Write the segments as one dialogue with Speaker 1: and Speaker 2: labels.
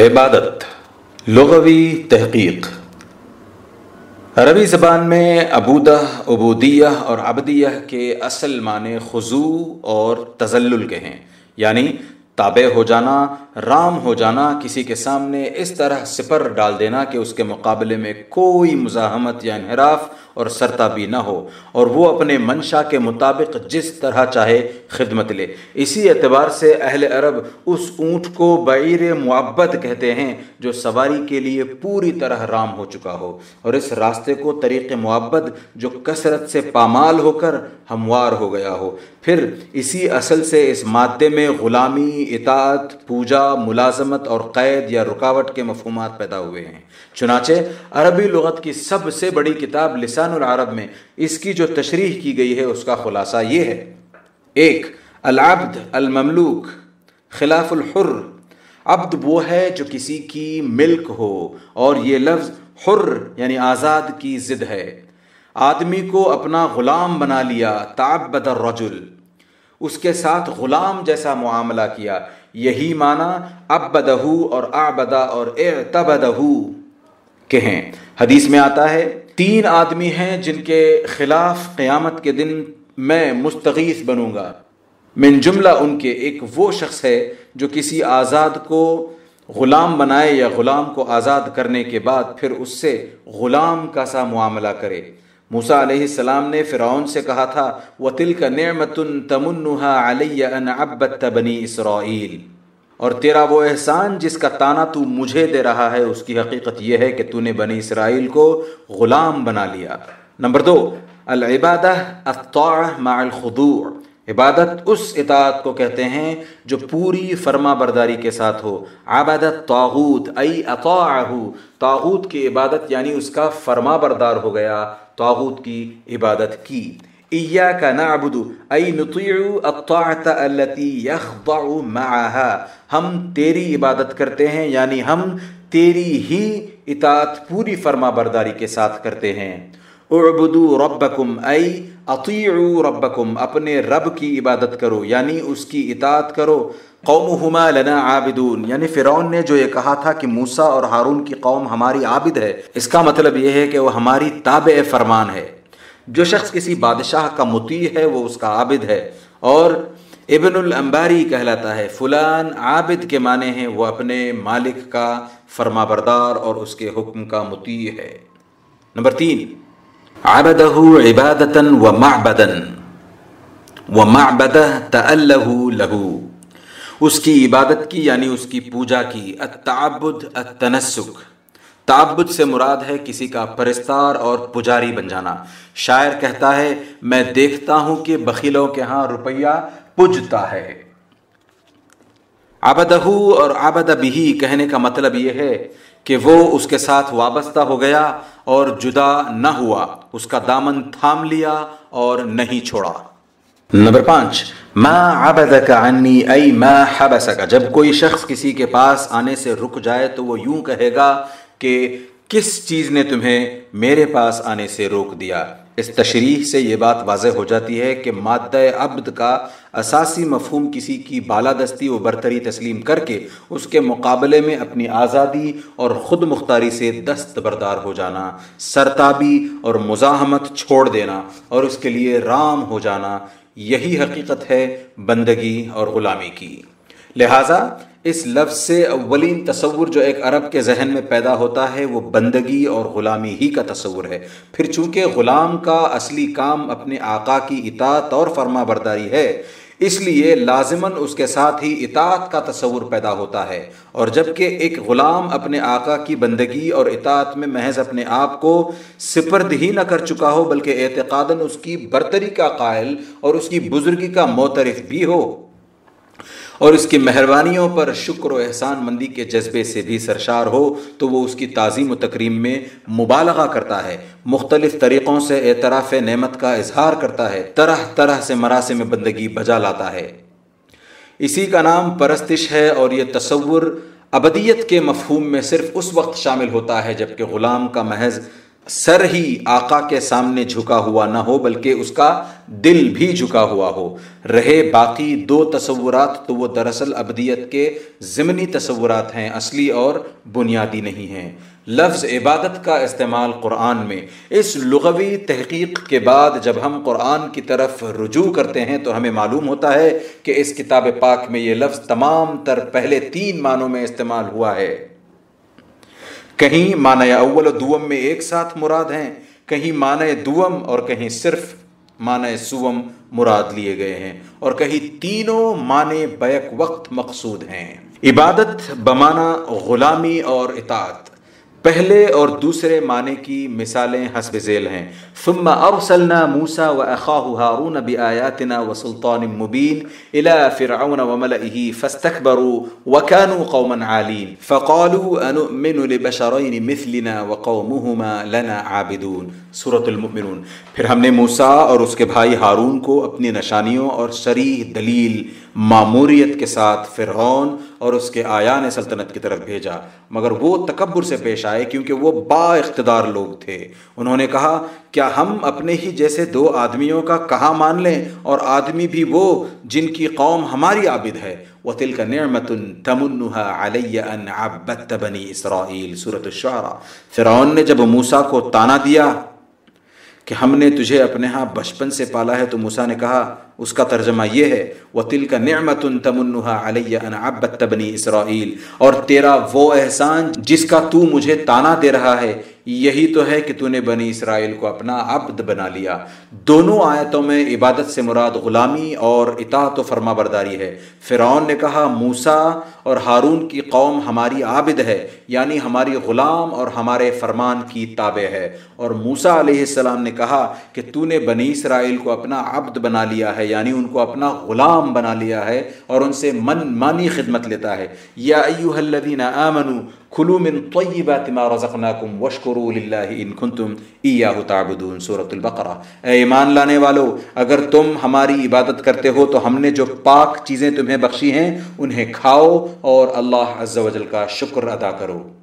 Speaker 1: عبادت، لغوی تحقیق۔ عربی زبان میں ابودہ عبودیہ اور عبدیہ کے اصل معنی خضوع اور تزلل کے ہیں۔ یعنی تابع ہو جانا، رام ہو جانا، کسی کے سامنے اس طرح سپر ڈال دینا کہ اس کے مقابلے میں کوئی مزاحمت یا انحراف اور سرتابی نہ ہو اور وہ اپنے منشا کے مطابق جس طرح چاہے خدمت لے۔ اسی اعتبار سے اہل عرب اس اونٹ کو بعیر معبد کہتے ہیں جو سواری کے لیے پوری طرح رام ہو چکا ہو اور اس راستے کو طریق معبد جو کثرت سے پامال ہو کر ہموار ہو گیا ہو۔ پھر اسی اصل سے اس مادے میں غلامی، اطاعت، پوجا، ملازمت اور قید یا رکاوٹ کے مفہومات پیدا ہوئے ہیں۔ چنانچہ عربی لغت کی سب سے بڑی کتاب لسان لسان العرب میں اس کی جو تشریح کی گئی ہے، اس کا خلاصہ یہ ہے۔ ایک، العبد المملوک، خلاف الحر۔ عبد وہ ہے جو کسی کی ملک ہو، اور یہ لفظ حر یعنی آزاد کی ضد ہے۔ آدمی کو اپنا غلام بنا لیا، تعبد الرجل۔ اس کے ساتھ غلام جیسا معاملہ کیا۔ یہی معنی ابدہ اور آبدہ اور اعتبدہ کے ہیں حدیث میں آتا ہے تین آدمی ہیں جن کے خلاف قیامت کے دن میں مستغیث بنوں گا۔ من جملہ ان کے ایک وہ شخص ہے جو کسی آزاد کو غلام بنائے یا غلام کو آزاد کرنے کے بعد پھر اس سے غلام کا سا معاملہ کرے۔ موسا علیہ السلام نے فرعون سے کہا تھا وہ تل کا نعمت تمنحا علیہ ان ابت بنی اسرائیل اور تیرا وہ احسان جس کا تانا تو مجھے دے رہا ہے، اس کی حقیقت یہ ہے کہ تو نے بنی اسرائیل کو غلام بنا لیا۔ نمبر دو، العبادہ الطاعہ مع الخضوع۔ عبادت اس اطاعت کو کہتے ہیں جو پوری فرما برداری کے ساتھ ہو۔ عبادت طاغوت ای اطاعہ۔ طاغوت کی عبادت یعنی اس کا فرما بردار ہو گیا، طاغوت کی عبادت کی۔ ایاک نعبد ای نطیع الطاعت التي يخضع معها. ہم تیری عبادت کرتے ہیں یعنی ہم تیری ہی اطاعت، پوری فرما برداری کے ساتھ کرتے ہیں. اعبدو ربکم ای اطیعو ربکم، اپنے رب کی عبادت کرو یعنی اس کی اطاعت کرو. قومہما لنا عابدون یعنی فرعون نے جو یہ کہا تھا کہ موسیٰ اور ہارون کی قوم ہماری عابد ہے، اس کا مطلب یہ ہے کہ وہ ہماری تابع فرمان ہے. جو شخص کسی بادشاہ کا مطیع ہے، وہ اس کا عابد ہے۔ اور ابن الانباری کہلاتا ہے، فلان عابد کے معنی ہیں، وہ اپنے مالک کا فرما بردار اور اس کے حکم کا مطیع ہے۔ نمبر تین، عبدہ عبادتا و معبدا۔ و معبدہ تألہ لہو۔ اس کی عبادت کی یعنی اس کی پوجا کی، التعبد، التنسک۔ تعبد سے مراد ہے کسی کا پرستار اور پجاری بن جانا۔ شاعر کہتا ہے، میں دیکھتا ہوں کہ بخیلوں کے ہاں روپیہ پجتا ہے۔ آبدہ اور آبد بھی کہنے کا مطلب یہ ہے کہ وہ اس کے ساتھ وابستہ ہو گیا اور جدا نہ ہوا۔ اس کا دامن تھام لیا اور نہیں چھوڑا۔ نمبر پانچ، ما عبدک عنی ای ما حبسک۔ جب کوئی شخص کسی کے پاس آنے سے رک جائے تو وہ یوں کہے گا کہ کس چیز نے تمہیں میرے پاس آنے سے روک دیا؟ اس تشریح سے یہ بات واضح ہو جاتی ہے کہ مادہ عبد کا اساسی مفہوم کسی کی بالادستی و برتری تسلیم کر کے اس کے مقابلے میں اپنی آزادی اور خود مختاری سے دست بردار ہو جانا، سرتابی اور مزاحمت چھوڑ دینا اور اس کے لیے رام ہو جانا، یہی حقیقت ہے بندگی اور غلامی کی۔ لہٰذا اس لفظ سے اولین تصور جو ایک عرب کے ذہن میں پیدا ہوتا ہے، وہ بندگی اور غلامی ہی کا تصور ہے۔ پھر چونکہ غلام کا اصلی کام اپنے آقا کی اطاعت اور فرما برداری ہے، اس لیے لازماً اس کے ساتھ ہی اطاعت کا تصور پیدا ہوتا ہے۔ اور جبکہ ایک غلام اپنے آقا کی بندگی اور اطاعت میں محض اپنے آپ کو سپرد ہی نہ کر چکا ہو، بلکہ اعتقاداً اس کی برتری کا قائل اور اس کی بزرگی کا موترف بھی ہو۔ اور اس کی مہربانیوں پر شکر و احسان مندی کے جذبے سے بھی سرشار ہو، تو وہ اس کی تعظیم و تکریم میں مبالغہ کرتا ہے، مختلف طریقوں سے اعتراف نعمت کا اظہار کرتا ہے، طرح طرح سے مراسم بندگی بجا لاتا ہے۔ اسی کا نام پرستش ہے اور یہ تصور ابدیت کے مفہوم میں صرف اس وقت شامل ہوتا ہے جبکہ غلام کا محض سر ہی آقا کے سامنے جھکا ہوا نہ ہو، بلکہ اس کا دل بھی جھکا ہوا ہو۔ رہے باقی دو تصورات تو وہ دراصل ابدیت کے ضمنی تصورات ہیں، اصلی اور بنیادی نہیں ہیں۔ لفظ عبادت کا استعمال قرآن میں۔ اس لغوی تحقیق کے بعد جب ہم قرآن کی طرف رجوع کرتے ہیں تو ہمیں معلوم ہوتا ہے کہ اس کتاب پاک میں یہ لفظ تمام تر پہلے تین معنوں میں استعمال ہوا ہے۔ کہیں معنی اول و دوم میں ایک ساتھ مراد ہیں، کہیں معنی دوم اور کہیں صرف معنی سوم مراد لیے گئے ہیں، اور کہیں تینوں معنی بیک وقت مقصود ہیں۔ عبادت بمانہ غلامی اور اطاعت۔ پہلے اور دوسرے معنی کی مثالیں حسب ذیل ہیں ثم ارسلنا موسى واخاه هارون بآياتنا وسلطان مبين الى فرعون وملئه فاستكبروا وكانوا قوما عالين فقالوا انؤمن لبشرين مثلنا وقومهما لنا عابدون سورة المؤمنون پھر ہم نے موسیٰ اور اس کے بھائی ہارون کو اپنی نشانیوں اور شریح دلیل معموریت کے ساتھ فرعون اور اس کے آیان سلطنت کی طرف بھیجا۔ مگر وہ تکبر سے پیش آئے کیونکہ وہ با اقتدار لوگ تھے۔ انہوں نے کہا، کیا ہم اپنے ہی جیسے دو آدمیوں کا کہاں مان لیں؟ اور آدمی بھی وہ جن کی قوم ہماری عابد ہے۔ وہ تل کا نعمت تمنحا علیہ ان عبت بنی اسرائیل صورت الشعراء۔ فرعون نے جب موسا کو تانا دیا کہ ہم نے تجھے اپنے ہاں بچپن سے پالا ہے، تو موسا نے کہا اس کا ترجمہ یہ ہے وہ تل کا نعمت تمنحا علیہ ان عبت اسرائیل اور تیرا وہ احسان جس کا تو مجھے تانا دے رہا ہے، یہی تو ہے کہ تو نے بنی اسرائیل کو اپنا عبد بنا لیا۔ دونوں آیتوں میں عبادت سے مراد غلامی اور اطاعت و فرما برداری ہے۔ فرعون نے کہا موسا اور ہارون کی قوم ہماری عابد ہے یعنی ہماری غلام اور ہمارے فرمان کی تابع ہے۔ اور موسا علیہ السلام نے کہا کہ تو نے بنی اسرائیل کو اپنا عبد بنا لیا ہے یعنی ان کو اپنا غلام بنا لیا ہے اور ان سے من مانی خدمت لیتا ہے۔ یا ایوہ الذین آمنوا کھلو من طیبات ما رزقناکم وشکروا للہ ان کنتم ایاہ تعبدون۔ سورة البقرہ۔ اے ایمان لانے والو، اگر تم ہماری عبادت کرتے ہو تو ہم نے جو پاک چیزیں تمہیں بخشی ہیں، انہیں کھاؤ اور اللہ عز و جل کا شکر ادا کرو۔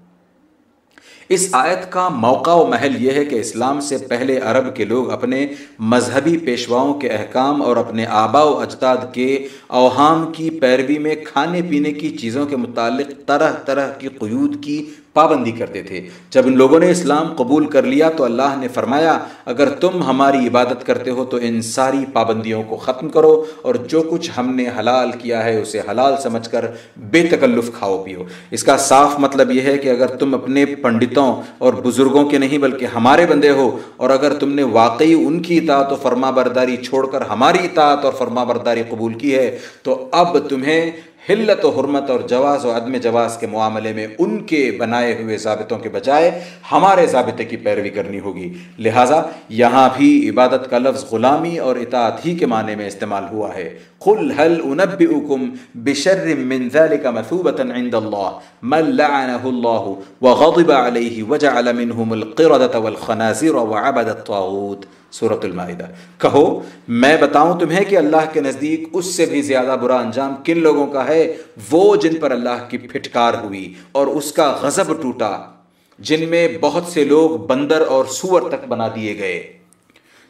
Speaker 1: اس آیت کا موقع و محل یہ ہے کہ اسلام سے پہلے عرب کے لوگ اپنے مذہبی پیشواؤں کے احکام اور اپنے آبا و اجداد کے اوہام کی پیروی میں کھانے پینے کی چیزوں کے متعلق طرح طرح کی قیود کی پابندی کرتے تھے۔ جب ان لوگوں نے اسلام قبول کر لیا تو اللہ نے فرمایا، اگر تم ہماری عبادت کرتے ہو تو ان ساری پابندیوں کو ختم کرو اور جو کچھ ہم نے حلال کیا ہے اسے حلال سمجھ کر بے تکلف کھاؤ پیو۔ اس کا صاف مطلب یہ ہے کہ اگر تم اپنے پنڈتوں اور بزرگوں کے نہیں بلکہ ہمارے بندے ہو اور اگر تم نے واقعی ان کی اطاعت و فرما برداری چھوڑ کر ہماری اطاعت اور فرما برداری قبول کی ہے تو اب تمہیں حلت و حرمت اور جواز و عدم جواز کے معاملے میں ان کے بنائے ہوئے ضابطوں کے بجائے ہمارے ضابطے کی پیروی کرنی ہوگی۔ لہٰذا یہاں بھی عبادت کا لفظ غلامی اور اطاعت ہی کے معنی میں استعمال ہوا ہے۔ قل هل انبئكم بشر من ذلك مثوبة عند الله من لعنه الله وغضب عليه وجعل منهم القردة والخنازير وعبد الطاغوت۔ صورت المائدہ۔ کہو، میں بتاؤں تمہیں کہ اللہ کے نزدیک اس سے بھی زیادہ برا انجام کن لوگوں کا ہے؟ وہ جن پر اللہ کی پھٹکار ہوئی اور اس کا غضب ٹوٹا، جن میں بہت سے لوگ بندر اور سور تک بنا دیے گئے،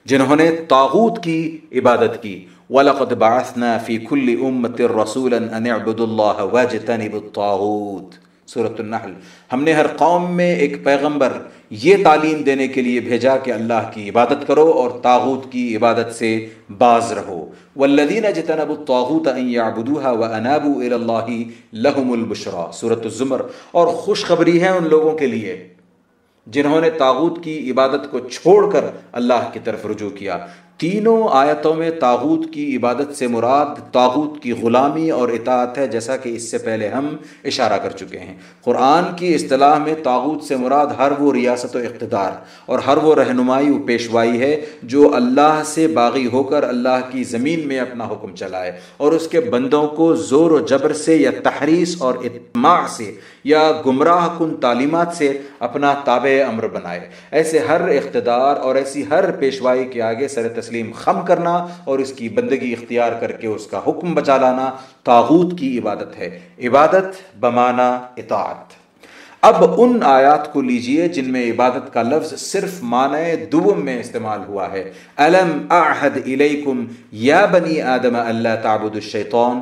Speaker 1: جنہوں نے تاغوت کی عبادت کی۔ وَلَقَدْ بَعَثْنَا فِي كُلِّ أُمَّةٍ رَسُولًا أَنِ اعْبُدُوا اللَّهَ وَاجْتَنِبُوا الطَّاغُوتِ۔ صورت النحل۔ ہم نے ہر قوم میں ایک پیغمبر یہ تعلیم دینے کے لیے بھیجا کہ اللہ کی عبادت کرو اور تاغوت کی عبادت سے باز رہو۔ والذین جتنبوا الطاغوت ان يعبدوها وانابوا الى الله لهم البشرى۔ سورۃ الزمر۔ اور خوشخبری ہے ان لوگوں کے لیے جنہوں نے تاغوت کی عبادت کو چھوڑ کر اللہ کی طرف رجوع کیا۔ تینوں آیتوں میں تاغوت کی عبادت سے مراد تاغوت کی غلامی اور اطاعت ہے، جیسا کہ اس سے پہلے ہم اشارہ کر چکے ہیں۔ قرآن کی اصطلاح میں تاغوت سے مراد ہر وہ ریاست و اقتدار اور ہر وہ رہنمائی و پیشوائی ہے جو اللہ سے باغی ہو کر اللہ کی زمین میں اپنا حکم چلائے اور اس کے بندوں کو زور و جبر سے یا تحریس اور اطماع سے یا گمراہ کن تعلیمات سے اپنا تابع امر بنائے۔ ایسے ہر اقتدار اور ایسی ہر پیشوائی کے آگے سر تسلیم خم کرنا اور اس کی بندگی اختیار کر کے اس کا حکم بچا لانا تاغوت کی عبادت ہے۔ عبادت بمانہ اطاعت۔ اب ان آیات کو لیجیے جن میں عبادت کا لفظ صرف معنی دوم میں استعمال ہوا ہے۔ الم اعہد الیکم یا بنی آدم اللہ تعبد الشیطان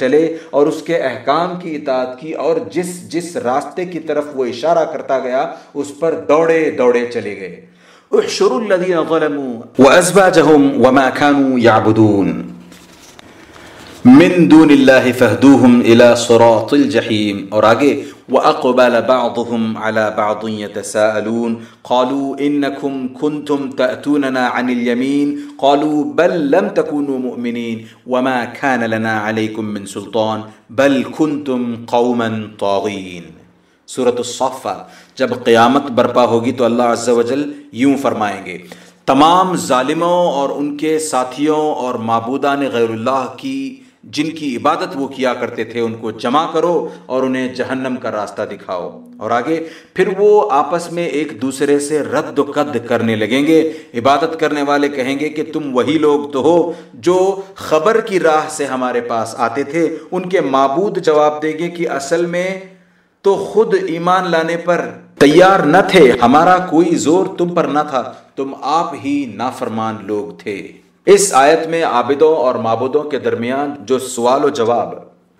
Speaker 1: چلے اور اس کے احکام کی اطاعت کی اور جس جس راستے کی طرف وہ اشارہ کرتا گیا، اس پر دوڑے دوڑے چلے گئے۔ احشروا الذين ظلموا وازواجهم وما كانوا يعبدون من دون الله فاهدوهم الى صراط الجحيم اور آگے وَأَقْبَلَ بَعْضُهُمْ عَلَى بَعْضٍ يَتَسَاءَلُونَ قَالُوا إِنَّكُمْ كُنْتُمْ تَأْتُونَنَا عَنِ الْيَمِينَ قَالُوا بَلْ لَمْ تَكُونُوا مُؤْمِنِينَ وَمَا كَانَ لَنَا عَلَيْكُمْ مِنْ سُلْطَانٍ بَلْ كُنْتُمْ قَوْمًا طَاغِينَ سورة الصفہ جب قیامت برپا ہوگی تو اللہ عز و جل یوں فرمائیں گے، تمام ظالموں اور ان کے ساتھیوں اور معبودان غیر اللہ کی جن کی عبادت وہ کیا کرتے تھے ان کو جمع کرو اور انہیں جہنم کا راستہ دکھاؤ۔ اور آگے، پھر وہ آپس میں ایک دوسرے سے رد و قد کرنے لگیں گے۔ عبادت کرنے والے کہیں گے کہ تم وہی لوگ تو ہو جو خبر کی راہ سے ہمارے پاس آتے تھے۔ ان کے معبود جواب دیں گے کہ اصل میں تو خود ایمان لانے پر تیار نہ تھے۔ ہمارا کوئی زور تم پر نہ تھا۔ تم آپ ہی نافرمان لوگ تھے۔ اس آیت میں عابدوں اور معبودوں کے درمیان جو سوال و جواب،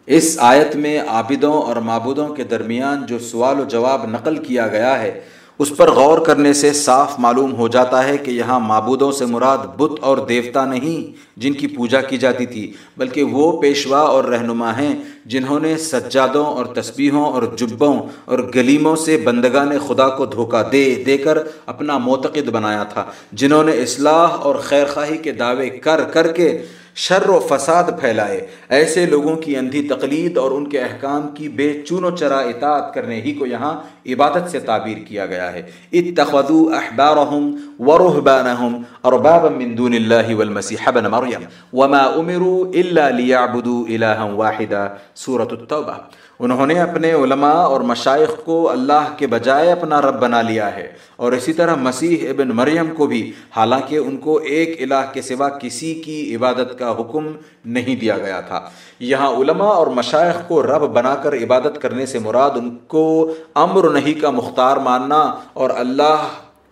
Speaker 1: اس آیت میں عابدوں اور معبودوں کے درمیان جو سوال و جواب نقل کیا گیا ہے اس پر غور کرنے سے صاف معلوم ہو جاتا ہے کہ یہاں معبودوں سے مراد بت اور دیوتا نہیں جن کی پوجا کی جاتی تھی، بلکہ وہ پیشوا اور رہنما ہیں جنہوں نے سجادوں اور تسبیحوں اور جبوں اور گلیموں سے بندگان خدا کو دھوکہ دے دے کر اپنا معتقد بنایا تھا، جنہوں نے اصلاح اور خیرخواہی کے دعوے کر کر کے شر و فساد پھیلائے۔ ایسے لوگوں کی اندھی تقلید اور ان کے احکام کی بے چون و چرا اطاعت کرنے ہی کو یہاں عبادت سے تعبیر کیا گیا ہے۔ اتخذوا احبارهم ورهبانهم اربابا من دون الله والمسيح ابن مريم وما امروا الا ليعبدوا الها واحدا۔ سورة التوبہ۔ انہوں نے اپنے علماء اور مشائق کو اللہ کے بجائے اپنا رب بنا لیا ہے۔ اور اسی طرح مسیح ابن مریم کو بھی، حالانکہ ان کو ایک الہ کے سوا کسی کی عبادت کا حکم نہیں دیا گیا تھا۔ یہاں علماء اور مشائق کو رب بنا کر عبادت کرنے سے مراد ان کو امر نہیں کا مختار ماننا اور اللہ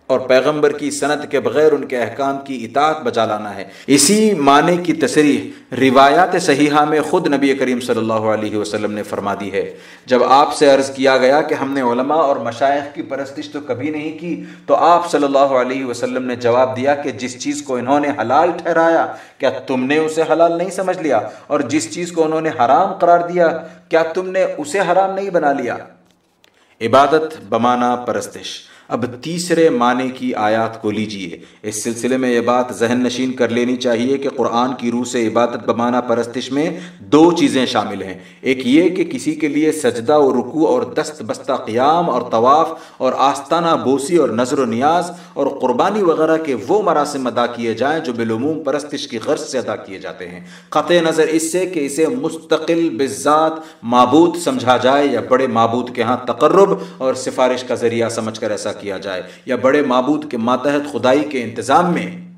Speaker 1: اور پیغمبر کی صنعت کے بغیر ان کے احکام کی اطاعت بجا لانا ہے۔ اسی معنی کی تصریح روایات صحیحہ میں خود نبی کریم صلی اللہ علیہ وسلم نے فرما دی ہے۔ جب آپ سے عرض کیا گیا کہ ہم نے علماء اور مشائق کی پرستش تو کبھی نہیں کی، تو آپ صلی اللہ علیہ وسلم نے جواب دیا کہ جس چیز کو انہوں نے حلال ٹھہرایا، کیا تم نے اسے حلال نہیں سمجھ لیا؟ اور جس چیز کو انہوں نے حرام قرار دیا، کیا تم نے اسے حرام نہیں بنا لیا؟ عبادت بمانا پرستش۔ اب تیسرے معنی کی آیات کو لیجیے۔ اس سلسلے میں یہ بات ذہن نشین کر لینی چاہیے کہ قرآن کی روح سے عبادت بمانا پرستش میں دو چیزیں شامل ہیں۔ ایک یہ کہ کسی کے لیے سجدہ و رکوع اور دست بستہ قیام اور طواف اور آستانہ بوسی اور نظر و نیاز اور قربانی وغیرہ کے وہ مراسم ادا کیے جائیں جو بالعموم پرستش کی غرض سے ادا کیے جاتے ہیں۔ قطع نظر اس سے کہ اسے مستقل بذات معبود سمجھا جائے یا بڑے معبود کے ہاں تقرب اور سفارش کا ذریعہ سمجھ کر ایسا کیا جائے یا بڑے معبود کے ماتحت خدائی کے انتظام میں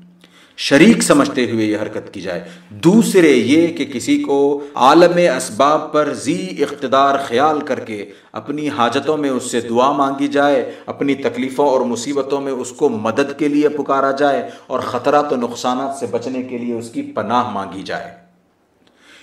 Speaker 1: شریک سمجھتے ہوئے یہ حرکت کی جائے۔ دوسرے یہ کہ کسی کو عالم اسباب پر زی اقتدار خیال کر کے اپنی حاجتوں میں اس سے دعا مانگی جائے، اپنی تکلیفوں اور مصیبتوں میں اس کو مدد کے لیے پکارا جائے اور خطرات و نقصانات سے بچنے کے لیے اس کی پناہ مانگی جائے۔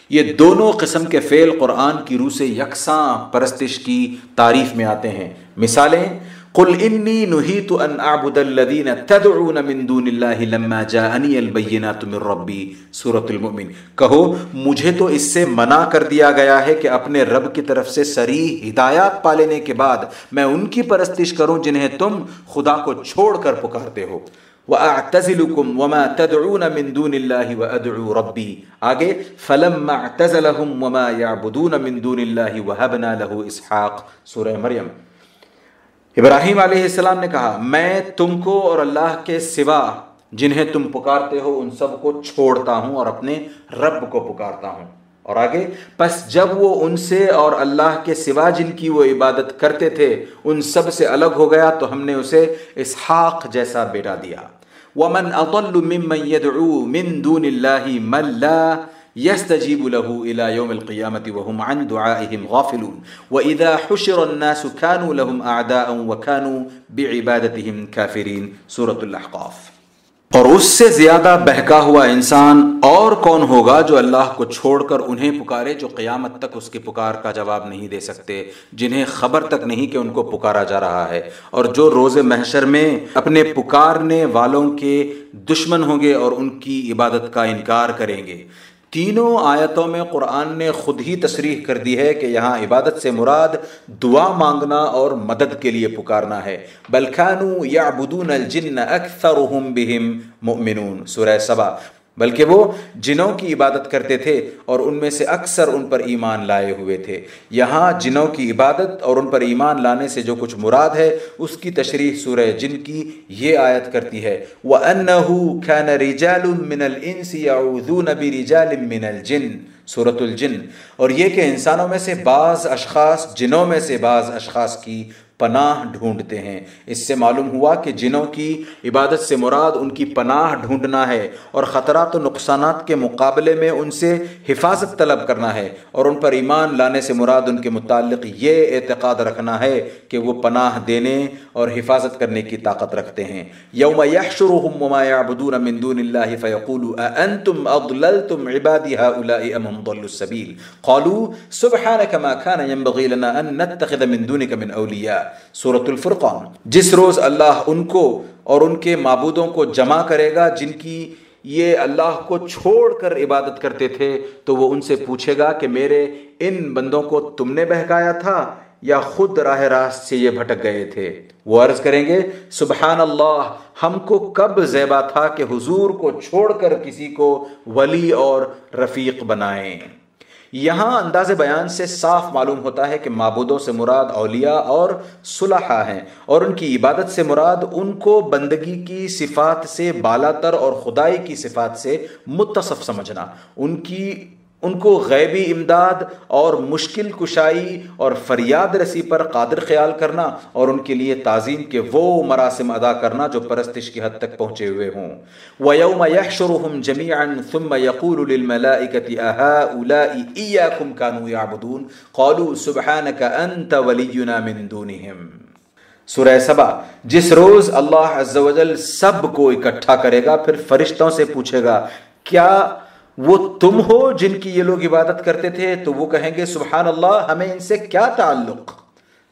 Speaker 1: یہ دونوں قسم کے فعل قرآن کی روح سے یکساں پرستش کی تعریف میں آتے ہیں۔ مثالیں قل انی نہیت ان اعبد الذین تدعون من دون اللہ لما جاءنی البینات من ربی سورة المؤمن کہو، مجھے تو اس سے منع کر دیا گیا ہے کہ اپنے رب کی طرف سے سریح ہدایات پا لینے کے بعد میں ان کی پرستش کروں جنہیں تم خدا کو چھوڑ کر پکارتے ہو۔ وَأَعْتَزِلُكُمْ وَمَا تَدْعُونَ مِن دُونِ اللَّهِ وَأَدْعُوا رَبِّي۔ آگے، فَلَمَّا اعْتَزَلَهُمْ وَمَا يَعْبُدُونَ مِن دُونِ اللَّهِ وَهَبْنَا لَهُ اسحاق سورہ مریم۔ ابراہیم علیہ السلام نے کہا، میں تم کو اور اللہ کے سوا جنہیں تم پکارتے ہو، ان سب کو چھوڑتا ہوں اور اپنے رب کو پکارتا ہوں۔ اور آگے، پس جب وہ ان سے اور اللہ کے سوا جن کی وہ عبادت کرتے تھے، ان سب سے الگ ہو گیا، تو ہم نے اسے اسحاق جیسا بیٹا دیا۔ ومن اضل ممن يدعو من دون الله من يستجيب له الى يوم القيامه وهم عن دعائهم غافلون. واذا حشر الناس كانوا لهم اعداء وكانوا بعبادتهم كافرين. سوره الاحقاف اور اس سے زیادہ بہکا ہوا انسان اور کون ہوگا جو اللہ کو چھوڑ کر انہیں پکارے جو قیامت تک اس کی پکار کا جواب نہیں دے سکتے، جنہیں خبر تک نہیں کہ ان کو پکارا جا رہا ہے. اور جو روز محشر میں اپنے پکارنے والوں کے دشمن ہوں گے اور ان کی عبادت کا انکار کریں گے. تینوں آیتوں میں قرآن نے خود ہی تصریح کر دی ہے کہ یہاں عبادت سے مراد دعا مانگنا اور مدد کے لیے پکارنا ہے۔ بلخانو یا بدون الجن اکثر بہم مؤمنون۔ سورہ سبا۔ بلکہ وہ جنوں کی عبادت کرتے تھے اور ان میں سے اکثر ان پر ایمان لائے ہوئے تھے۔ یہاں جنوں کی عبادت اور ان پر ایمان لانے سے جو کچھ مراد ہے، اس کی تشریح سورہ جن کی یہ آیت کرتی ہے۔ وَأَنَّهُ كَانَ رِجَالٌ مِّنَ الْإِنسِ يَعُوذُونَ بِرِجَالٍ مِّنَ الْجِنِّ۔ سورة الجن۔ اور یہ کہ انسانوں میں سے بعض اشخاص، جنوں میں سے بعض اشخاص کی پناہ ڈھونڈتے ہیں۔ اس سے معلوم ہوا کہ جنوں کی عبادت سے مراد ان کی پناہ ڈھونڈنا ہے اور خطرات و نقصانات کے مقابلے میں ان سے حفاظت طلب کرنا ہے اور ان پر ایمان لانے سے مراد ان کے متعلق یہ اعتقاد رکھنا ہے کہ وہ پناہ دینے اور حفاظت کرنے کی طاقت رکھتے ہیں۔ یوم یحشرهم وما يعبدون من دون الله فيقول اانتم اضللتم عبادي هؤلاء ام هم ضلوا السبيل قالوا سبحانك ما كان ينبغي لنا ان نتخذ من دونك من اولياء سورة الفرقان۔ جس روز اللہ ان کو اور ان کے معبودوں کو جمع کرے گا، جن کی یہ اللہ کو چھوڑ کر عبادت کرتے تھے، تو وہ ان سے پوچھے گا کہ میرے ان بندوں کو تم نے بہکایا تھا یا خود راہ راست سے یہ بھٹک گئے تھے؟ وہ عرض کریں گے، سبحان اللہ، ہم کو کب زیبا تھا کہ حضور کو چھوڑ کر کسی کو ولی اور رفیق بنائیں۔ یہاں انداز بیان سے صاف معلوم ہوتا ہے کہ معبودوں سے مراد اولیاء اور صلحہ ہیں اور ان کی عبادت سے مراد ان کو بندگی کی صفات سے بالا تر اور خدائی کی صفات سے متصف سمجھنا، ان کی ان کو غیبی امداد اور مشکل کشائی اور فریاد رسی پر قادر خیال کرنا اور ان کے لیے تعظیم کے وہ مراسم ادا کرنا جو پرستش کی حد تک پہنچے ہوئے ہوں۔ وَيَوْمَ يَحْشُرُهُمْ جَمِيعًا ثُمَّ يَقُولُ لِلْمَلَائِكَةِ أَهَا أَهَٰؤُلَاءِ إِيَّاكُمْ كَانُوا يَعْبُدُونَ؟ قَالُوا سُبْحَانَكَ أَنْتَ وَلِيُّنَا مِن دُونِهِمْ۔ سورہ سبا جس روز اللہ عز و جل سب کو اکٹھا کرے گا، پھر فرشتوں سے پوچھے گا، کیا وہ تم ہو جن کی یہ لوگ عبادت کرتے تھے، تو وہ کہیں گے، سبحان اللہ، ہمیں ان سے کیا تعلق؟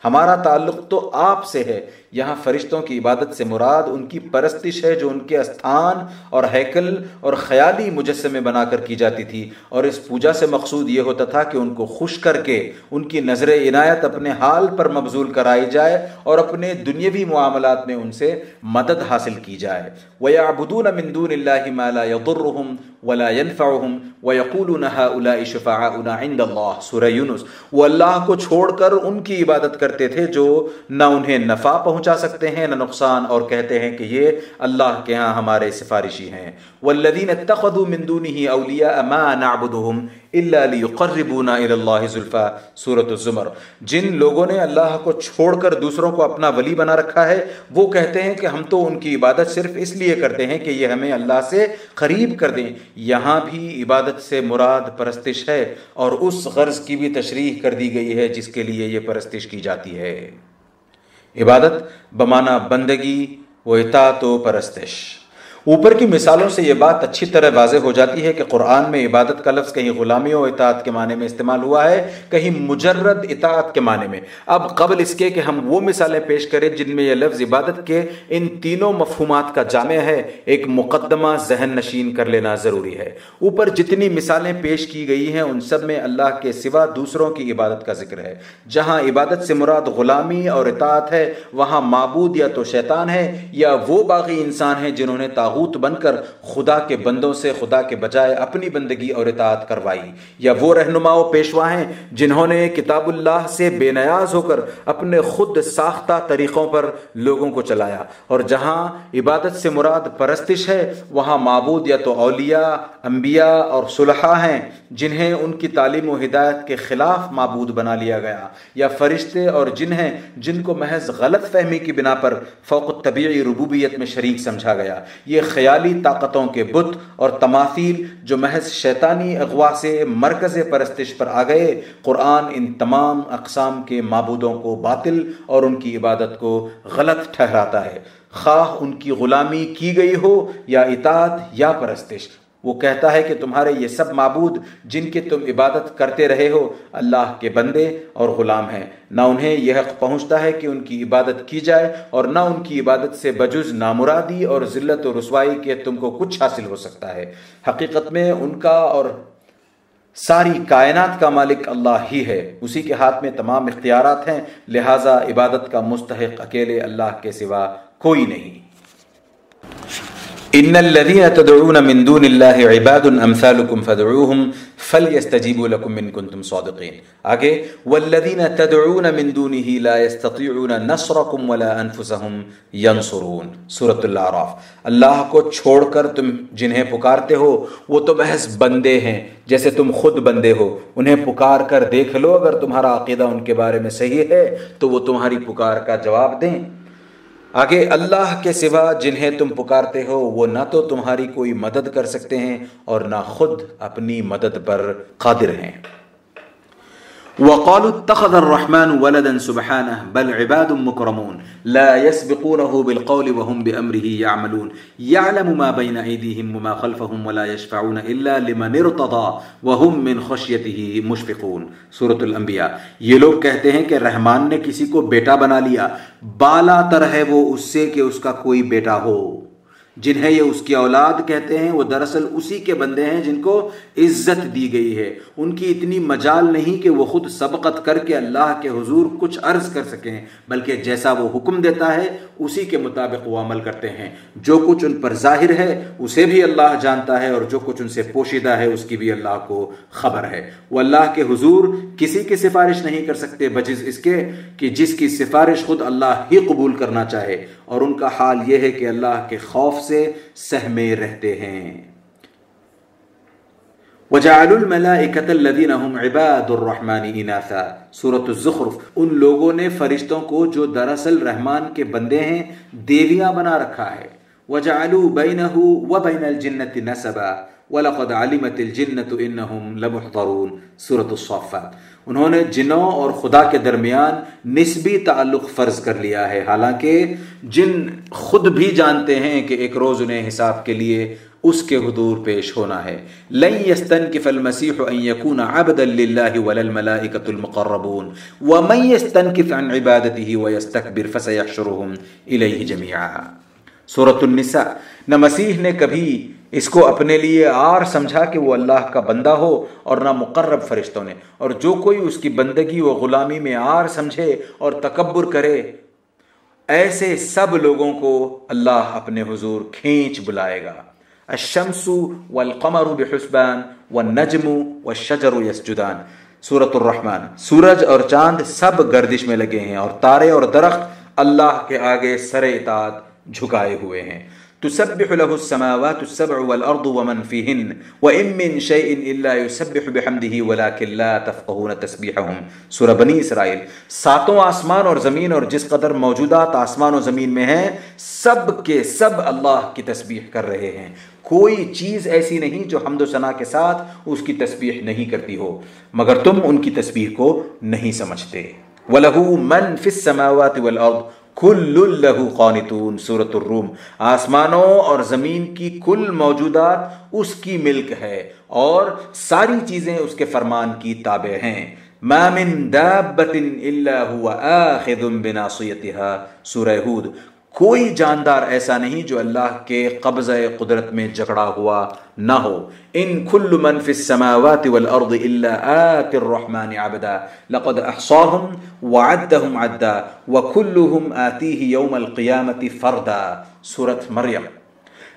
Speaker 1: ہمارا تعلق تو آپ سے ہے۔ یہاں فرشتوں کی عبادت سے مراد ان کی پرستش ہے جو ان کے استھان اور ہیکل اور خیالی مجسمے بنا کر کی جاتی تھی۔ اور اس پوجا سے مقصود یہ ہوتا تھا کہ ان کو خوش کر کے ان کی نظر عنایت اپنے حال پر مبزول کرائی جائے اور اپنے دنیاوی معاملات میں ان سے مدد حاصل کی جائے۔ وَيَعْبُدُونَ مِن دُونِ اللَّهِ مَا لَا يَضُرُّهُمْ وَلَا يَنفَعُهُمْ وَيَقُولُونَ هَؤُلَاءِ شُفَعَاؤُنَا عِندَ اللَّهِ۔ سورہ یونس۔ وہ اللہ کو چھوڑ کر ان کی عبادت کرتے تھے جو نہ انہیں نفع پہنچ پہنچا سکتے ہیں نہ نقصان اور کہتے ہیں کہ یہ اللہ کے ہاں ہمارے سفارشی ہیں۔ والذین اتخذوا من دونه اولیاء ما نعبدهم الا ليقربونا الى الله زلفا سورۃ الزمر۔ جن لوگوں نے اللہ کو چھوڑ کر دوسروں کو اپنا ولی بنا رکھا ہے، وہ کہتے ہیں کہ ہم تو ان کی عبادت صرف اس لیے کرتے ہیں کہ یہ ہمیں اللہ سے قریب کر دیں۔ یہاں بھی عبادت سے مراد پرستش ہے، اور اس غرض کی بھی تشریح کر دی گئی ہے، جس کے لیے یہ پرستش کی جاتی ہے۔ عبادت بمانہ بندگی و اطاعت و پرستش۔ اوپر کی مثالوں سے یہ بات اچھی طرح واضح ہو جاتی ہے کہ قرآن میں عبادت کا لفظ کہیں غلامی و اطاعت کے معنی میں استعمال ہوا ہے، کہیں مجرد اطاعت کے معنی میں۔ اب قبل اس کے کہ ہم وہ مثالیں پیش کریں جن میں یہ لفظ عبادت کے ان تینوں مفہومات کا جامع ہے، ایک مقدمہ ذہن نشین کر لینا ضروری ہے۔ اوپر جتنی مثالیں پیش کی گئی ہیں، ان سب میں اللہ کے سوا دوسروں کی عبادت کا ذکر ہے۔ جہاں عبادت سے مراد غلامی اور اطاعت ہے، وہاں معبود یا تو شیطان ہے یا وہ باقی انسان ہیں جنہوں نے تاغ تاغوت بن کر خدا کے بندوں سے خدا کے بجائے اپنی بندگی اور اطاعت کروائی۔ یا وہ رہنما و پیشوا ہیں جنہوں نے کتاب اللہ سے بے نیاز ہو کر اپنے خود ساختہ طریقوں پر لوگوں کو چلایا۔ اور جہاں عبادت سے مراد پرستش ہے، وہاں معبود یا تو اولیاء، انبیاء اور صلحاء ہیں جنہیں ان کی تعلیم و ہدایت کے خلاف معبود بنا لیا گیا۔ یا فرشتے اور جن ہیں جن کو محض غلط فہمی کی بنا پر فوق طبیعی ربوبیت میں شریک سمجھا گیا۔ یہ خیالی طاقتوں کے بت اور تماثیل جو محض شیطانی اغوا سے مرکز پرستش پر آ گئے، قرآن ان تمام اقسام کے معبودوں کو باطل اور ان کی عبادت کو غلط ٹھہراتا ہے۔ خواہ ان کی غلامی کی گئی ہو یا اطاعت یا پرستش وہ کہتا ہے کہ تمہارے یہ سب معبود جن کی تم عبادت کرتے رہے ہو، اللہ کے بندے اور غلام ہیں۔ نہ انہیں یہ حق پہنچتا ہے کہ ان کی عبادت کی جائے اور نہ ان کی عبادت سے بجز نامرادی اور ذلت و رسوائی کے تم کو کچھ حاصل ہو سکتا ہے۔ حقیقت میں ان کا اور ساری کائنات کا مالک اللہ ہی ہے۔ اسی کے ہاتھ میں تمام اختیارات ہیں، لہٰذا عبادت کا مستحق اکیلے اللہ کے سوا کوئی نہیں۔ ان الذين تدعون من دون الله عباد امثالكم فادعوهم فليستجيبوا لكم من كنتم صادقين آگے والذين تدعون من دونه لا يستطيعون نصركم ولا انفسهم ينصرون سورة الاعراف اللہ کو چھوڑ کر تم جنہیں پکارتے ہو، وہ تو محض بندے ہیں، جیسے تم خود بندے ہو۔ انہیں پکار کر دیکھ لو، اگر تمہارا عقیدہ ان کے بارے میں صحیح ہے، تو وہ تمہاری پکار کا جواب دیں۔ آگے اللہ کے سوا جنہیں تم پکارتے ہو، وہ نہ تو تمہاری کوئی مدد کر سکتے ہیں اور نہ خود اپنی مدد پر قادر ہیں۔ وقالوا اتخذ الرحمن ولدا سبحانه بل عباد مكرمون. لا يسبقونه بالقول وهم بأمره يعملون. يعلم ما بين أيديهم وما خلفهم ولا يشفعون إلا لمن ارتضى وهم من خشيته مشفقون. سورة الانبیاء یہ لوگ کہتے ہیں کہ رحمان نے کسی کو بیٹا بنا لیا۔ بالا تر ہے وہ اس سے کہ اس کا کوئی بیٹا ہو۔ جنہیں یہ اس کی اولاد کہتے ہیں، وہ دراصل اسی کے بندے ہیں جن کو عزت دی گئی ہے۔ ان کی اتنی مجال نہیں کہ وہ خود سبقت کر کے اللہ کے حضور کچھ عرض کر سکیں، بلکہ جیسا وہ حکم دیتا ہے، اسی کے مطابق وہ عمل کرتے ہیں۔ جو کچھ ان پر ظاہر ہے، اسے بھی اللہ جانتا ہے، اور جو کچھ ان سے پوشیدہ ہے، اس کی بھی اللہ کو خبر ہے۔ وہ اللہ کے حضور کسی کی سفارش نہیں کر سکتے، بجز اس کے کہ جس کی سفارش خود اللہ ہی قبول کرنا چاہے۔ اور ان کا حال یہ ہے کہ اللہ کے خوف سے سہمے رہتے ہیں۔ وجعل الملائکۃ الذین هم عباد الرحمن اناثا سورۃ الزخرف، ان لوگوں نے فرشتوں کو جو دراصل رحمان کے بندے ہیں، دیویاں بنا رکھا ہے۔ وجعلوا بینه وبین الجنۃ نسبا۔ وَلَقَدْ عَلِمَتِ الْجِنَّةُ إِنَّهُمْ لَمُحْضَرُونَ۔ سورة الصافات۔ انہوں نے جنوں اور خدا کے درمیان نسبی تعلق فرض کر لیا ہے۔ حالانکہ جن خود بھی جانتے ہیں کہ ایک روز انہیں حساب کے لیے اس کے حضور پیش ہونا ہے۔ لن يستنكف المسيح ان يكون عبدا لله ولا الملائكه المقربون۔ ومن يستنكف عن عبادته ويستكبر فسيحشرهم اليه جميعا۔ سورة النساء۔ نہ مسیح نے کبھی اس کو اپنے لیے آر سمجھا کہ وہ اللہ کا بندہ ہو اور نہ مقرب فرشتوں نے۔ اور جو کوئی اس کی بندگی و غلامی میں آر سمجھے اور تکبر کرے، ایسے سب لوگوں کو اللہ اپنے حضور کھینچ بلائے گا۔ الشمس والقمر بحسبان والنجم والشجر یسجدان۔ سورة الرحمن۔ سورج اور چاند سب گردش میں لگے ہیں اور تارے اور درخت اللہ کے آگے سر اطاعت جھکائے ہوئے ہیں۔ تسبح له السماوات السبع والأرض ومن فيهن، وإن من شيء إلا يسبح بحمده، ولكن لا تفقهون تسبيحهم۔ سورہ بنی اسرائیل، ساتوں آسمان اور زمین اور جس قدر موجودات آسمان و زمین میں ہیں، سب کے سب اللہ کی تسبیح کر رہے ہیں۔ کوئی چیز ایسی نہیں جو حمد و ثنا کے ساتھ اس کی تسبیح نہیں کرتی ہو، مگر تم ان کی تسبیح کو نہیں سمجھتے۔ وَلَهُ مَن فِي السَّمَاوَاتِ وَالْأَرْضِ کل اللہ قونتون صورت الروم۔ آسمانوں اور زمین کی کل موجودات اس کی ملک ہے اور ساری چیزیں اس کے فرمان کی تابع ہیں۔ ما من دابت الا هو آخذ بناصیتها سورہ ہود۔ کوئی جاندار ایسا نہیں جو اللہ کے قبضہ قدرت میں جکڑا ہوا نہ ہو ان کل من فی السماوات والارض الا آت الرحمن عبدا لقد احصاهم وعدهم عدا وكلهم آتيه يوم القيامة فردا سورة مریم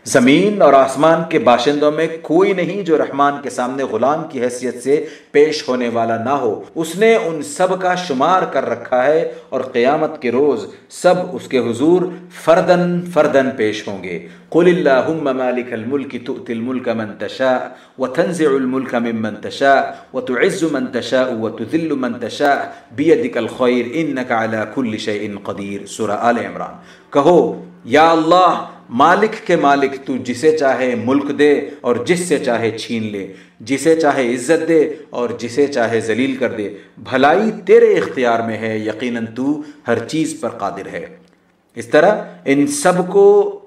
Speaker 1: زمین اور آسمان کے باشندوں میں کوئی نہیں جو رحمان کے سامنے غلام کی حیثیت سے پیش ہونے والا نہ ہو۔ اس نے ان سب کا شمار کر رکھا ہے اور قیامت کے روز سب اس کے حضور فردن فردن پیش ہوں گے۔ قل اللہم مالک الملک تؤت الملک من تشاء وتنزع الملک من من تشاء وتعز من تشاء وتذل من تشاء بیدک الخیر انکا علی کل شیء قدیر سورہ آل عمران۔ کہو، یا اللہ مالک کے مالک تو جسے چاہے ملک دے اور جس سے چاہے چھین لے، جسے چاہے عزت دے اور جسے چاہے ذلیل کر دے۔ بھلائی تیرے اختیار میں ہے، یقیناً تو ہر چیز پر قادر ہے۔ اس طرح ان سب کو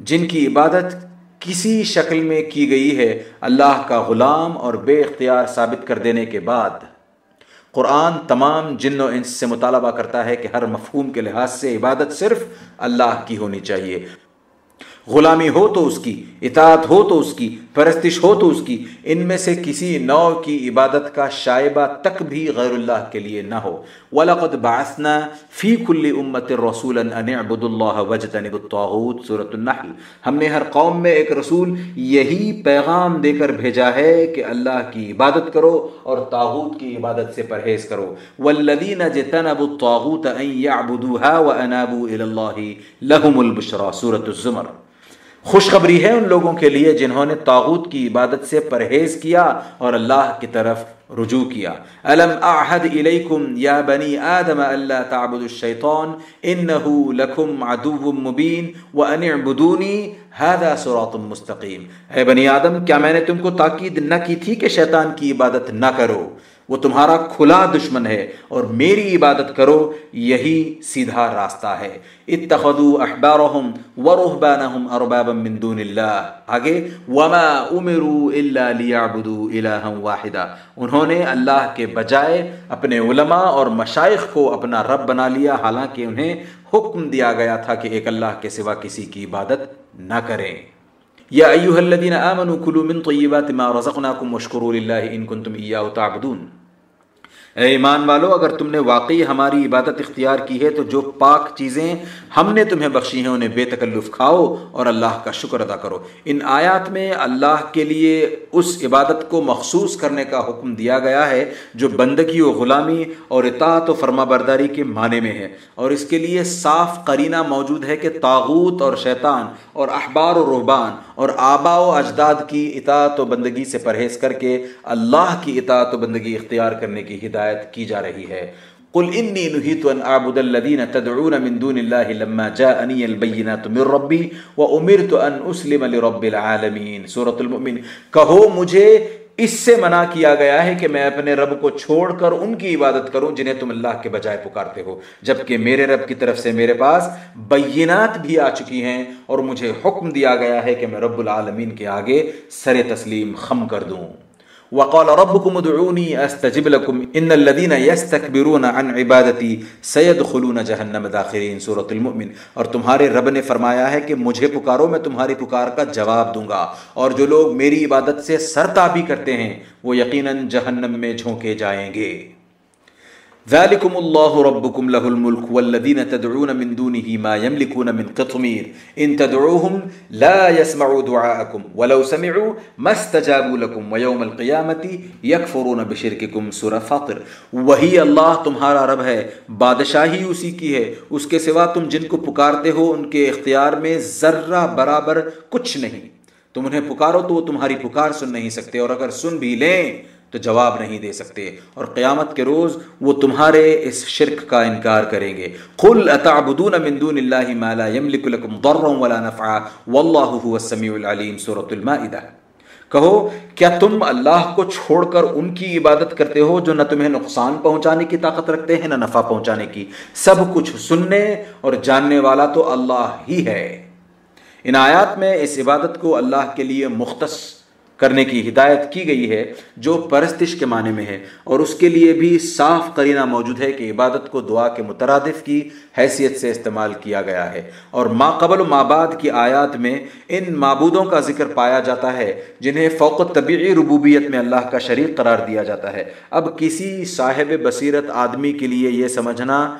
Speaker 1: جن کی عبادت کسی شکل میں کی گئی ہے، اللہ کا غلام اور بے اختیار ثابت کر دینے کے بعد قرآن تمام جن و انس سے مطالبہ کرتا ہے کہ ہر مفہوم کے لحاظ سے عبادت صرف اللہ کی ہونی چاہیے۔ غلامی ہو تو اس کی، اطاعت ہو تو اس کی، پرستش ہو تو اس کی، ان میں سے کسی نو کی عبادت کا شائبہ تک بھی غیر اللہ کے لیے نہ ہو۔ وَلَقَدْ بَعَثْنَا فِي كُلِّ أُمَّةٍ رَسُولًا أَنِ اعْبُدُ اللَّهَ وَجْتَنِبُ الطَّاغُوتِ، سورة النحل۔ ہم نے ہر قوم میں ایک رسول یہی پیغام دے کر بھیجا ہے کہ اللہ کی عبادت کرو اور تاغوت کی عبادت سے پرہیز کرو۔ وَالَّذِينَ جِتَنَبُ الطَّاغُوتَ أَن يَعْبُدُوهَا وَأَنَابُوا إِلَى اللَّهِ لَهُمُ الْبُشْرَى، سورة الزمر۔ خوشخبری ہے ان لوگوں کے لیے جنہوں نے تاغوت کی عبادت سے پرہیز کیا اور اللہ کی طرف رجوع کیا۔ الم اعہد الیکم یا بنی آدم اللہ تعبد الشیطان انہو لکم عدو مبین وان اعبدونی هذا صراط مستقیم۔ اے بنی آدم، کیا میں نے تم کو تاکید نہ کی تھی کہ شیطان کی عبادت نہ کرو؟ وہ تمہارا کھلا دشمن ہے اور میری عبادت کرو، یہی سیدھا راستہ ہے۔ اتخذوا احبارهم ورهبانهم اربابا من دون اللہ۔ آگے، وما امروا الا ليعبدوا الها واحدا انہوں نے اللہ کے بجائے اپنے علماء اور مشائخ کو اپنا رب بنا لیا، حالانکہ انہیں حکم دیا گیا تھا کہ ایک اللہ کے سوا کسی کی عبادت نہ کریں۔ یا ایوہ الذین آمنوا کلوا من طیبات ما رزقناکم واشکروا للہ ان کنتم ایاہ تعبدون۔ اے ایمان والو، اگر تم نے واقعی ہماری عبادت اختیار کی ہے، تو جو پاک چیزیں ہم نے تمہیں بخشی ہیں، انہیں بے تکلف کھاؤ اور اللہ کا شکر ادا کرو۔ ان آیات میں اللہ کے لیے اس عبادت کو مخصوص کرنے کا حکم دیا گیا ہے، جو بندگی و غلامی اور اطاعت و فرما برداری کے معنی میں ہے۔ اور اس کے لیے صاف قرینہ موجود ہے کہ تاغوت اور شیطان اور احبار و رحبان اور آبا و اجداد کی اطاعت و بندگی سے پرہیز کر کے اللہ کی اطاعت و بندگی اختیار کرنے کی ہدایت ہدایت کی جا رہی ہے۔ قل انی نہیت ان اعبد الذین تدعون من دون اللہ لما جاءنی البینات من ربی وامرت ان اسلم لرب العالمین سورة المؤمن کہو مجھے، اس سے منع کیا گیا ہے کہ میں اپنے رب کو چھوڑ کر ان کی عبادت کروں جنہیں تم اللہ کے بجائے پکارتے ہو، جبکہ میرے رب کی طرف سے میرے پاس بینات بھی آ چکی ہیں اور مجھے حکم دیا گیا ہے کہ میں رب العالمین کے آگے سر تسلیم خم کر دوں۔ وقال ربكم ادعوني استجب لكم. ان الذين يستكبرون عن عبادتي سيدخلون جهنم داخرين. سورۃ المؤمن. اور تمہارے رب نے فرمایا ہے کہ مجھے پکارو، میں تمہاری پکار کا جواب دوں گا۔ اور جو لوگ میری عبادت سے سرتابی کرتے ہیں، وہ یقیناً جہنم میں جھونکے جائیں گے۔ ذالکم اللہ ربکم له الملک والذین تدعون من دونه ما يملكون من قطمیر ان تدعوهم لا يسمعوا دعاءكم ولو سمعوا ما استجابوا لكم ويوم القيامة يكفرون بشرككم سورہ فاطر. وہی اللہ تمہارا رب ہے، بادشاہی اسی کی ہے. اس کے سوا تم جن کو پکارتے ہو، ان کے اختیار میں ذرہ برابر کچھ نہیں. تم انہیں پکارو تو وہ تمہاری پکار سن نہیں سکتے، اور اگر سن بھی لیں تو جواب نہیں دے سکتے اور قیامت کے روز وہ تمہارے اس شرک کا انکار کریں گے۔ قل اتعبدون من دون اللہ ما لا يملك لكم ضرا ولا نفعا؟ والله هو السميع العليم۔ سورة المائدہ۔ کہو، کیا تم اللہ کو چھوڑ کر ان کی عبادت کرتے ہو جو نہ تمہیں نقصان پہنچانے کی طاقت رکھتے ہیں، نہ نفع پہنچانے کی؟ سب کچھ سننے اور جاننے والا تو اللہ ہی ہے۔ ان آیات میں اس عبادت کو اللہ کے لیے مختص کرنے کی ہدایت کی گئی ہے، جو پرستش کے معنی میں ہے۔ اور اس کے لیے بھی صاف قرینہ موجود ہے کہ عبادت کو دعا کے مترادف کی حیثیت سے استعمال کیا گیا ہے۔ اور ما قبل و ما بعد کی آیات میں ان معبودوں کا ذکر پایا جاتا ہے، جنہیں فوق طبعی ربوبیت میں اللہ کا شریک قرار دیا جاتا ہے۔ اب کسی صاحب بصیرت آدمی کے لیے یہ سمجھنا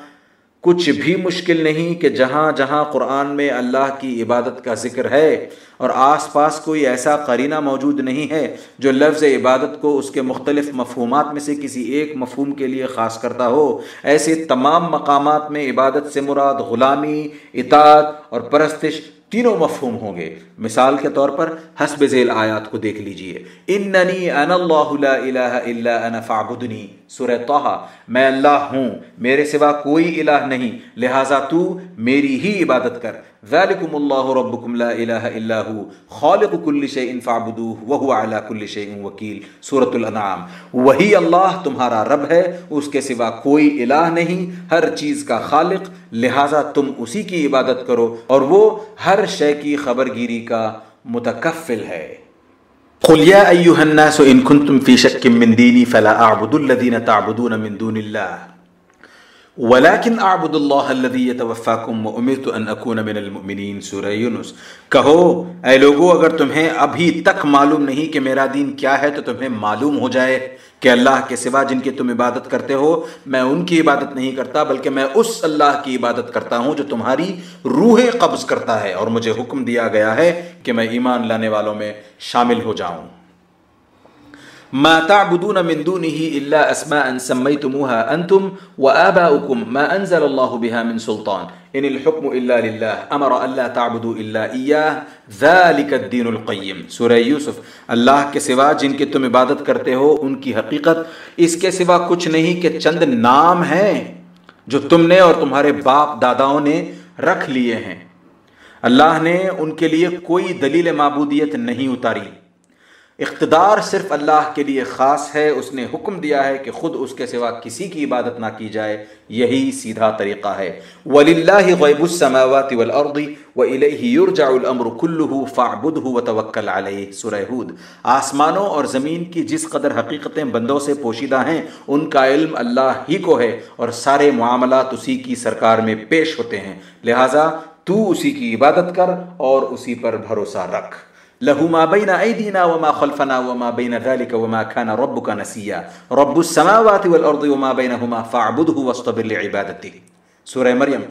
Speaker 1: کچھ بھی مشکل نہیں کہ جہاں جہاں قرآن میں اللہ کی عبادت کا ذکر ہے اور آس پاس کوئی ایسا قرینہ موجود نہیں ہے جو لفظ عبادت کو اس کے مختلف مفہومات میں سے کسی ایک مفہوم کے لیے خاص کرتا ہو۔ ایسے تمام مقامات میں عبادت سے مراد غلامی، اطاعت اور پرستش تینوں مفہوم ہوں گے۔ مثال کے طور پر حسب ذیل آیات کو دیکھ لیجیے۔ اننی انا اللہ لا الہ الا انا فعبدنی سورہ توحہ میں اللہ ہوں، میرے سوا کوئی الہ نہیں، لہٰذا تو میری ہی عبادت کر۔ ذالکم اللہ ربکم لا الہ الا ہو خالق کل شیء فعبدوه وهو على كل شیء وکیل سورۃ الانعام وہی اللہ تمہارا رب ہے، اس کے سوا کوئی الہ نہیں، ہر چیز کا خالق. لہٰذا تم اسی کی عبادت کرو اور وہ ہر شے کی خبرگیری کا متکفل ہے. قل یا ایوہ الناس ان کنتم فی شک من دینی فلا اعبد الذین تعبدون من دون اللہ ولیکن اعبد اللہ الذی یتوفاکم وامرت ان اکون من المؤمنین سورہ یونس. کہو، اے لوگو، اگر تمہیں ابھی تک معلوم نہیں کہ میرا دین کیا ہے، تو تمہیں معلوم ہو جائے کہ اللہ کے سوا جن کی تم عبادت کرتے ہو، میں ان کی عبادت نہیں کرتا، بلکہ میں اس اللہ کی عبادت کرتا ہوں جو تمہاری روح قبض کرتا ہے اور مجھے حکم دیا گیا ہے کہ میں ایمان لانے والوں میں شامل ہو جاؤں۔ ما تعبدون من دونه الا اسماء سميتموها انتم واباؤكم ما انزل الله بها من سلطان. ان الحکم الا للہ امر اللہ تعبدوا الا ایاہ ذالک الدین القیم سورہ یوسف اللہ کے سوا جن کی تم عبادت کرتے ہو، ان کی حقیقت اس کے سوا کچھ نہیں کہ چند نام ہیں جو تم نے اور تمہارے باپ داداؤں نے رکھ لیے ہیں۔ اللہ نے ان کے لیے کوئی دلیل معبودیت نہیں اتاری۔ اقتدار صرف اللہ کے لیے خاص ہے، اس نے حکم دیا ہے کہ خود اس کے سوا کسی کی عبادت نہ کی جائے، یہی سیدھا طریقہ ہے۔ وَلِلَّهِ غَيْبُ السَّمَاوَاتِ وَالْأَرْضِ وَإِلَيْهِ يُرْجَعُ الْأَمْرُ كُلُّهُ فَعْبُدْهُ وَتَوَكَّلْ عَلَيْهِ۔ سورہ ہود۔ آسمانوں اور زمین کی جس قدر حقیقتیں بندوں سے پوشیدہ ہیں، ان کا علم اللہ ہی کو ہے اور سارے معاملات اسی کی سرکار میں پیش ہوتے ہیں۔ لہٰذا تو اسی کی عبادت کر اور اسی پر بھروسہ رکھ۔ له ما بين ايدينا وما خلفنا وما بين ذلك وما كان ربك نسيا رب السماوات والارض وما بينهما فاعبده واصطبر لعبادته سورہ مریم،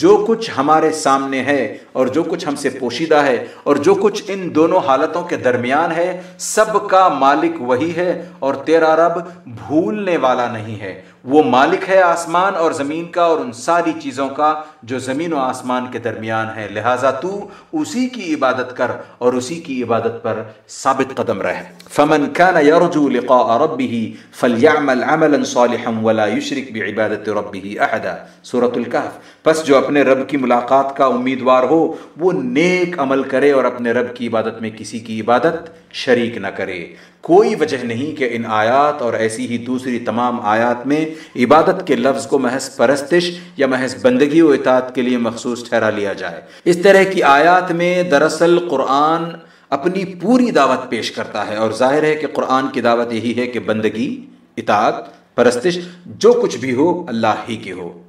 Speaker 1: جو کچھ ہمارے سامنے ہے اور جو کچھ ہم سے پوشیدہ ہے اور جو کچھ ان دونوں حالتوں کے درمیان ہے، سب کا مالک وہی ہے اور تیرا رب بھولنے والا نہیں ہے۔ وہ مالک ہے آسمان اور زمین کا اور ان ساری چیزوں کا جو زمین و آسمان کے درمیان ہے۔ لہٰذا تو اسی کی عبادت کر اور اسی کی عبادت پر ثابت قدم رہ۔ فمن كان يرجو لقاء ربه فليعمل عملا صالحا ولا يشرك بعبادة ربه احدا۔ سورة الكهف پس جو اپنے رب کی ملاقات کا امیدوار ہو، وہ نیک عمل کرے اور اپنے رب کی عبادت میں کسی کی عبادت شریک نہ کرے۔ کوئی وجہ نہیں کہ ان آیات اور ایسی ہی دوسری تمام آیات میں عبادت کے لفظ کو محض پرستش یا محض بندگی و اطاعت کے لیے مخصوص ٹھہرا لیا جائے۔ اس طرح کی آیات میں دراصل قرآن اپنی پوری دعوت پیش کرتا ہے اور ظاہر ہے کہ قرآن کی دعوت یہی ہے کہ بندگی، اطاعت، پرستش، جو کچھ بھی ہو، اللہ ہی کی ہو۔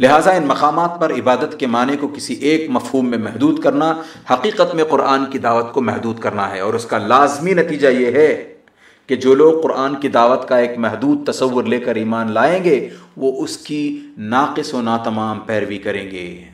Speaker 1: لہٰذا ان مقامات پر عبادت کے معنی کو کسی ایک مفہوم میں محدود کرنا، حقیقت میں قرآن کی دعوت کو محدود کرنا ہے۔ اور اس کا لازمی نتیجہ یہ ہے کہ جو لوگ قرآن کی دعوت کا ایک محدود تصور لے کر ایمان لائیں گے، وہ اس کی ناقص و ناتمام پیروی کریں گے۔